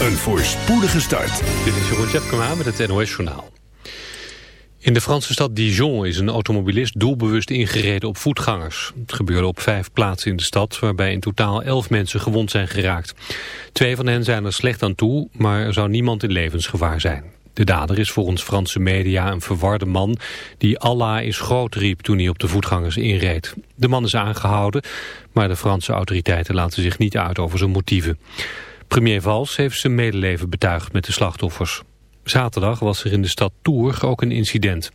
Een voorspoedige start. Dit is Jeroen Tjepkema met het NOS Journaal. In de Franse stad Dijon is een automobilist doelbewust ingereden op voetgangers. Het gebeurde op vijf plaatsen in de stad, waarbij in totaal elf mensen gewond zijn geraakt. Twee van hen zijn er slecht aan toe, maar er zou niemand in levensgevaar zijn. De dader is volgens Franse media een verwarde man die Allah is groot riep toen hij op de voetgangers inreed. De man is aangehouden, maar de Franse autoriteiten laten zich niet uit over zijn motieven. Premier Valls heeft zijn medeleven betuigd met de slachtoffers. Zaterdag was er in de stad Tours ook een incident.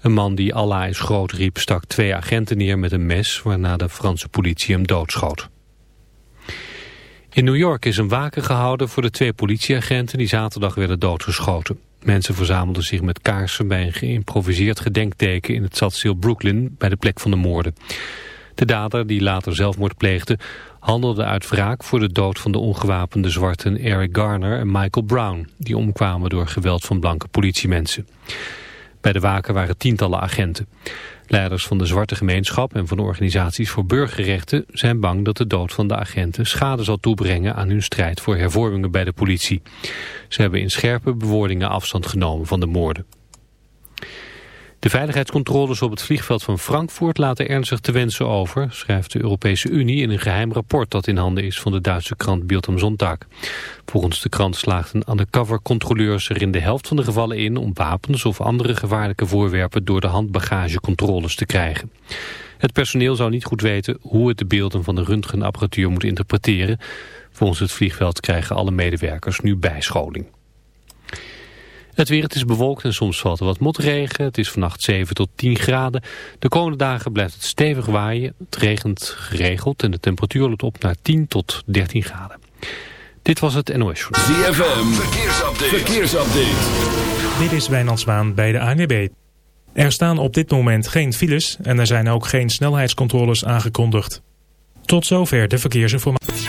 Een man die Allah is groot riep stak twee agenten neer met een mes... waarna de Franse politie hem doodschoot. In New York is een waken gehouden voor de twee politieagenten... die zaterdag werden doodgeschoten. Mensen verzamelden zich met kaarsen bij een geïmproviseerd gedenkteken... in het stadsdeel Brooklyn bij de plek van de moorden. De dader, die later zelfmoord pleegde, handelde uit wraak voor de dood van de ongewapende zwarten Eric Garner en Michael Brown, die omkwamen door geweld van blanke politiemensen. Bij de waken waren tientallen agenten. Leiders van de zwarte gemeenschap en van organisaties voor burgerrechten zijn bang dat de dood van de agenten schade zal toebrengen aan hun strijd voor hervormingen bij de politie. Ze hebben in scherpe bewoordingen afstand genomen van de moorden. De veiligheidscontroles op het vliegveld van Frankfurt laten ernstig te wensen over, schrijft de Europese Unie in een geheim rapport dat in handen is van de Duitse krant Bild am Sonntag. Volgens de krant slaagden undercover-controleurs er in de helft van de gevallen in om wapens of andere gevaarlijke voorwerpen door de handbagagecontroles te krijgen. Het personeel zou niet goed weten hoe het de beelden van de röntgenapparatuur moet interpreteren. Volgens het vliegveld krijgen alle medewerkers nu bijscholing. Het weer, het is bewolkt en soms valt er wat motregen. Het is vannacht 7 tot 10 graden. De komende dagen blijft het stevig waaien. Het regent geregeld en de temperatuur loopt op naar 10 tot 13 graden. Dit was het NOS Journal. ZFM, verkeersupdate. verkeersupdate. Dit is Wijnand Zwaan bij de ANWB. Er staan op dit moment geen files en er zijn ook geen snelheidscontroles aangekondigd. Tot zover de verkeersinformatie.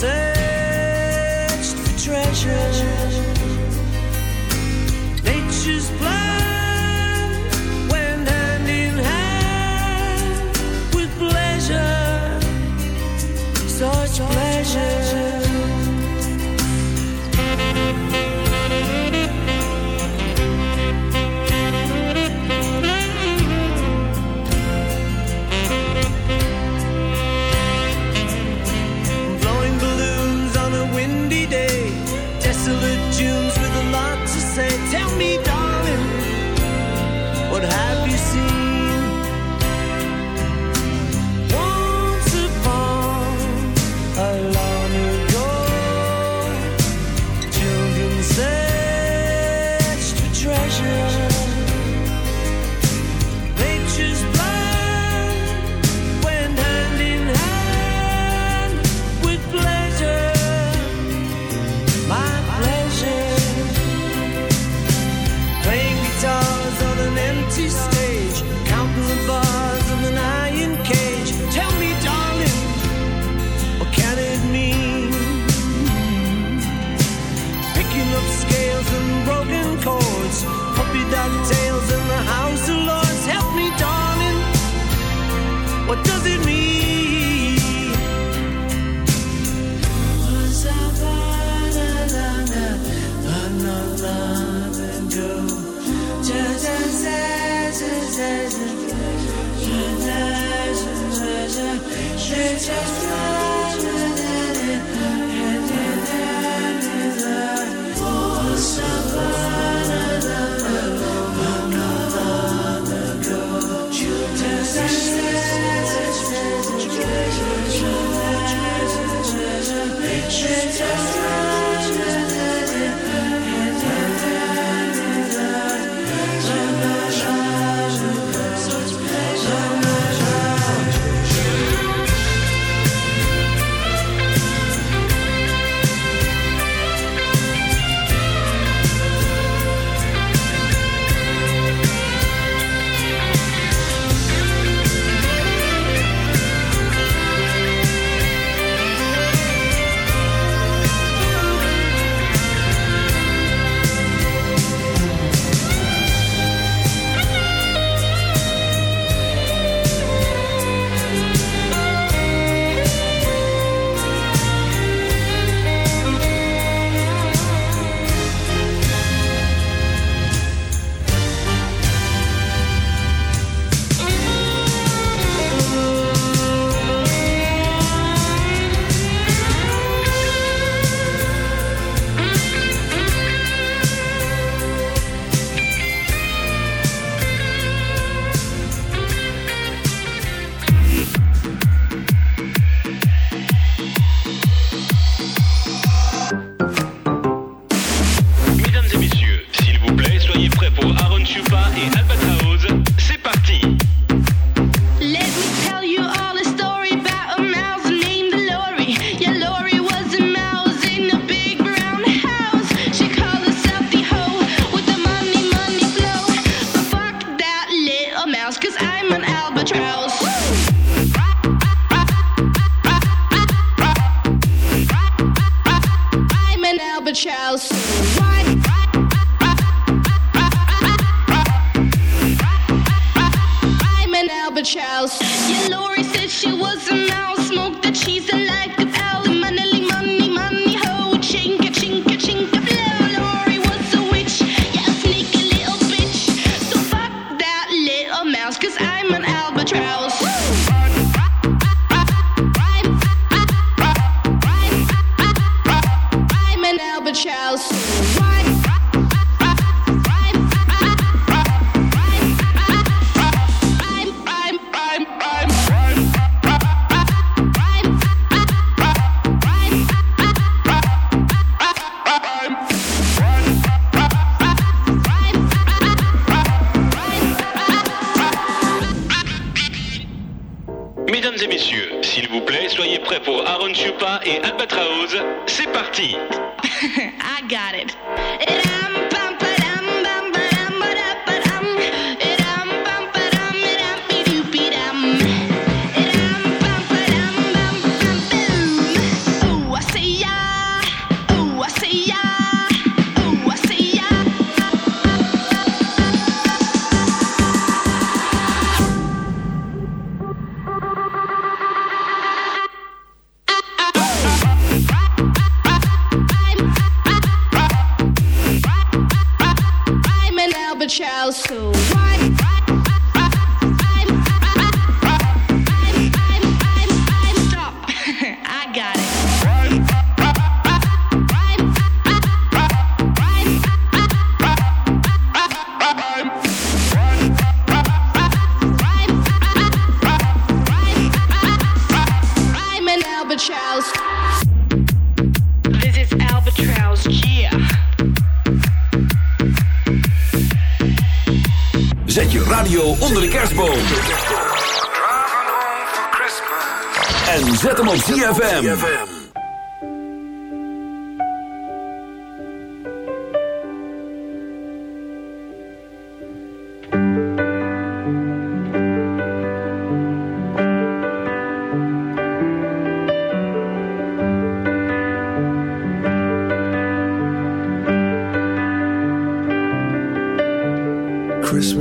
children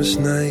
last night.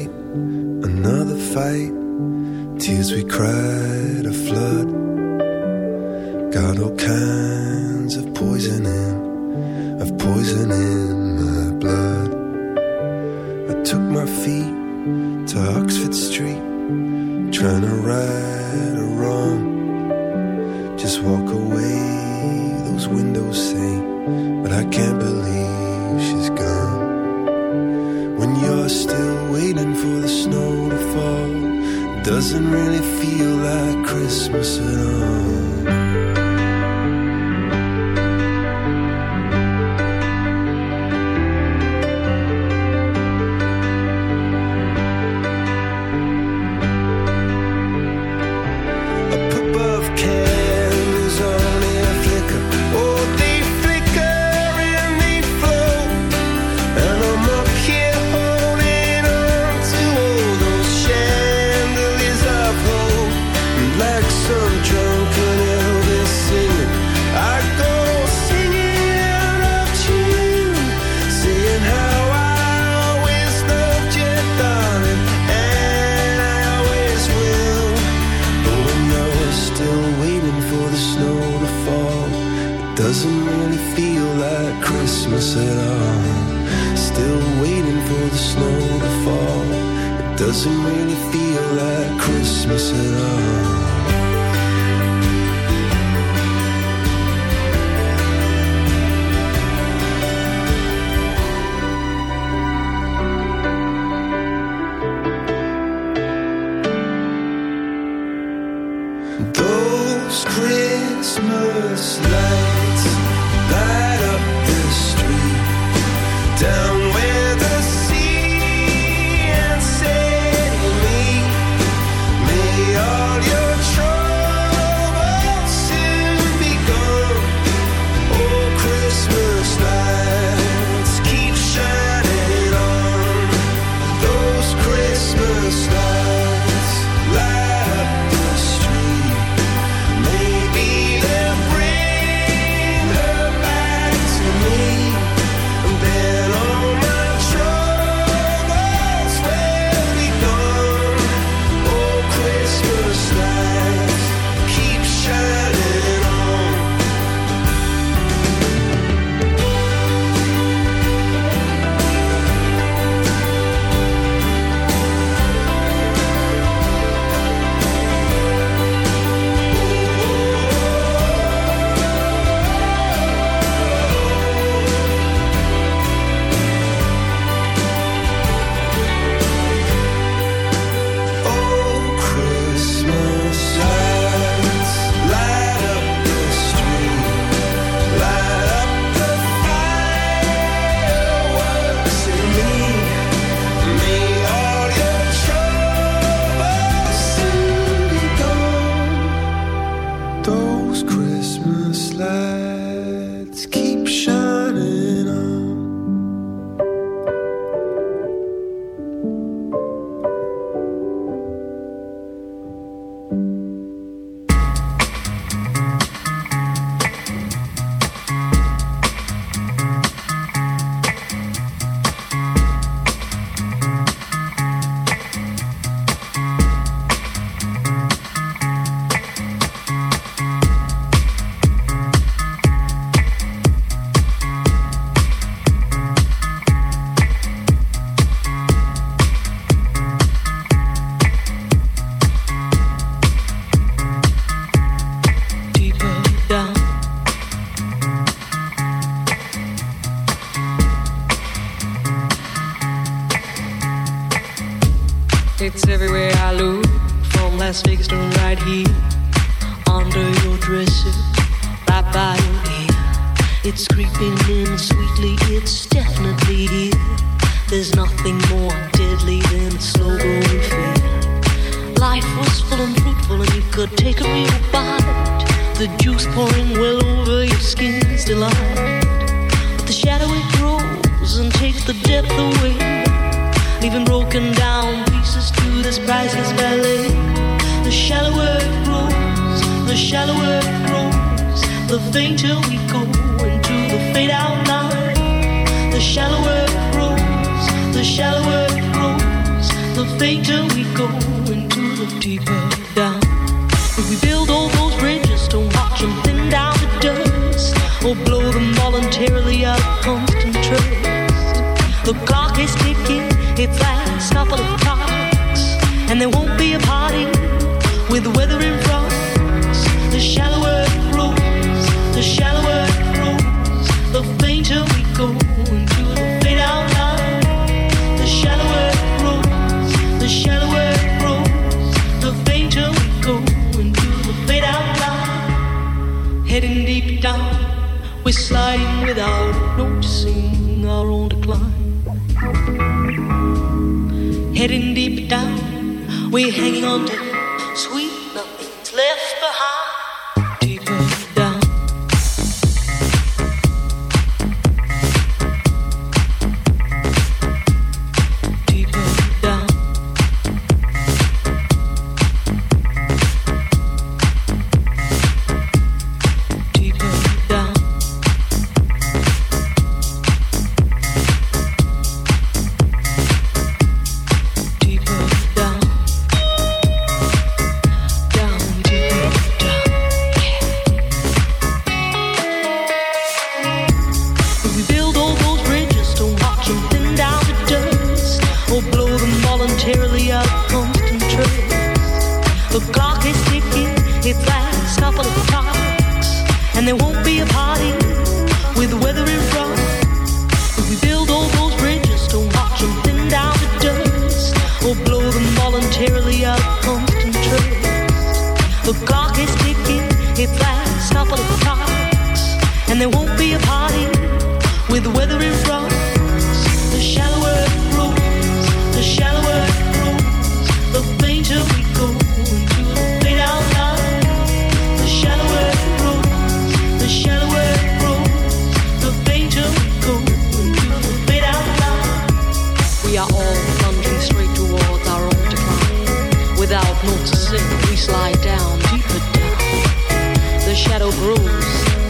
without noticing, we slide down, deeper down. The shadow grows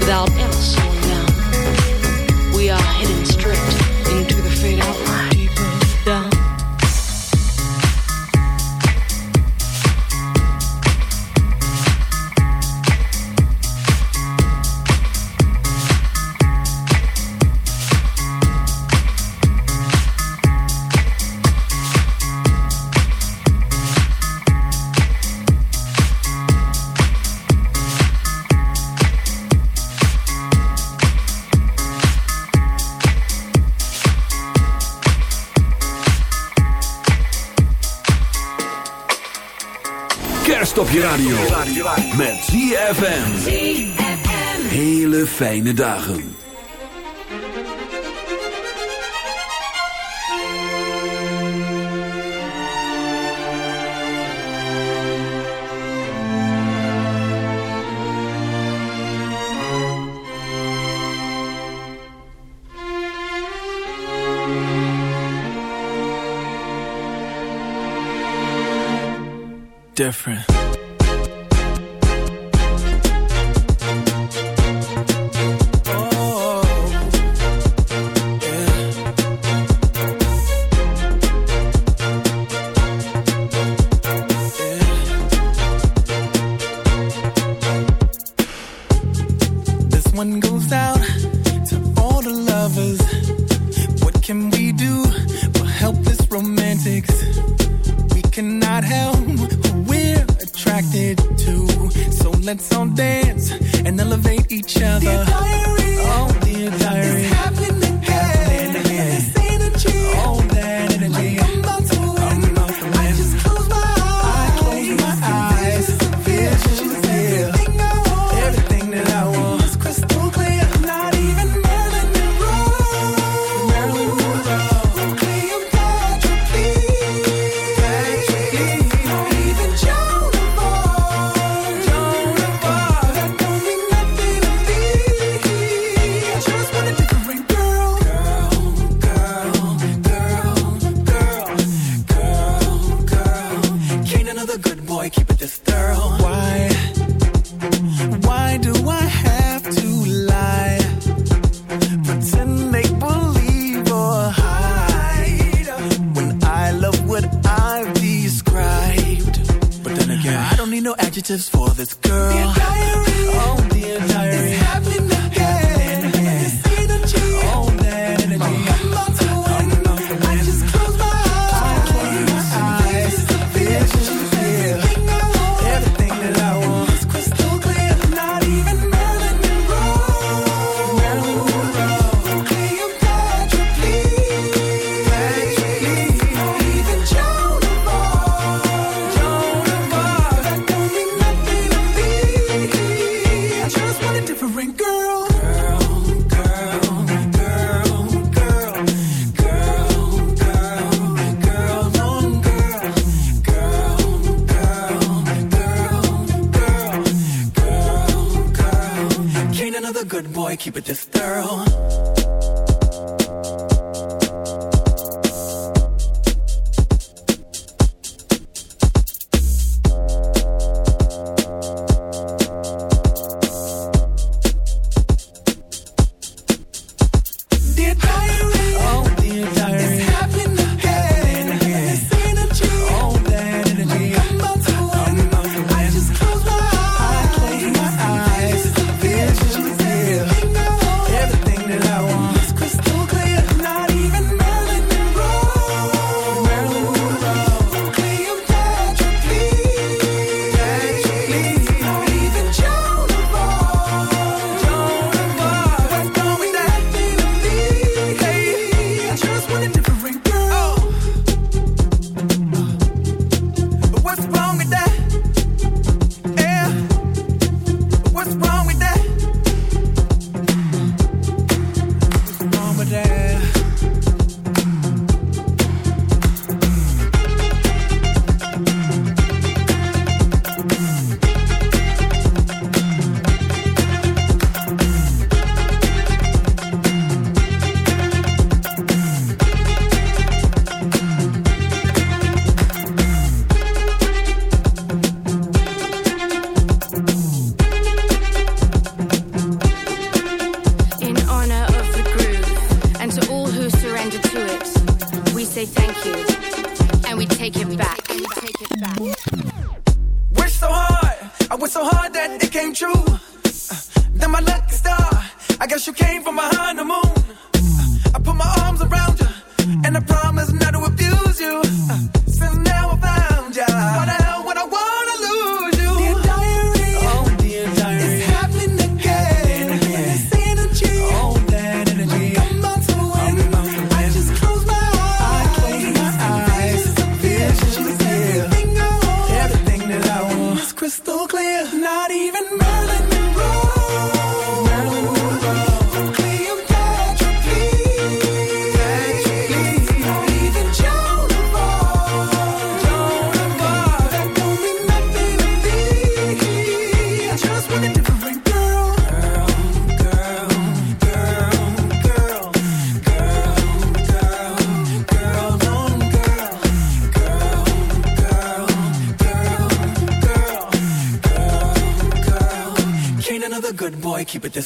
without ever slowing down. We are hidden. fijne dagen. keep it this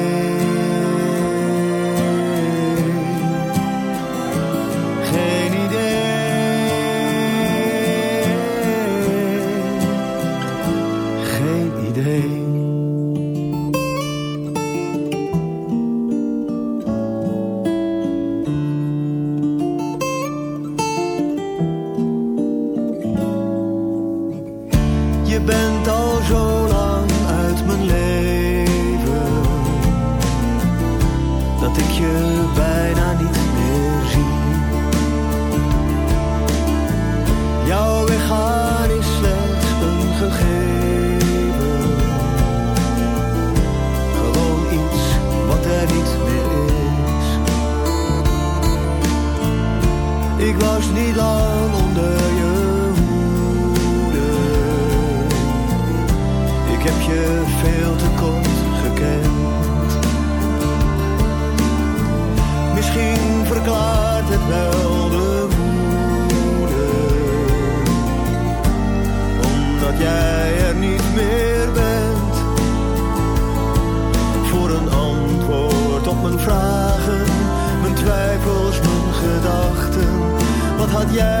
yeah.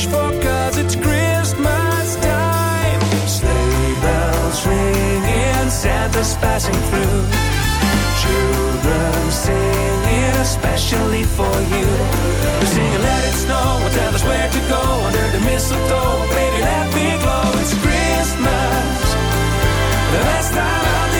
wish for, cause it's Christmas time. Sleigh bells ringing, Santa's passing through. Children singing, especially for you. They're singing, let it snow, and tell us where to go under the mistletoe. Baby, let me glow, it's Christmas, the best time of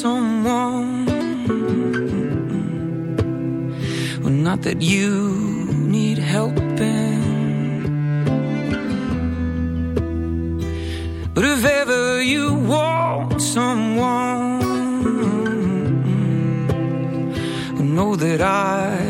someone. Well, not that you need helping. But if ever you want someone well, Know that I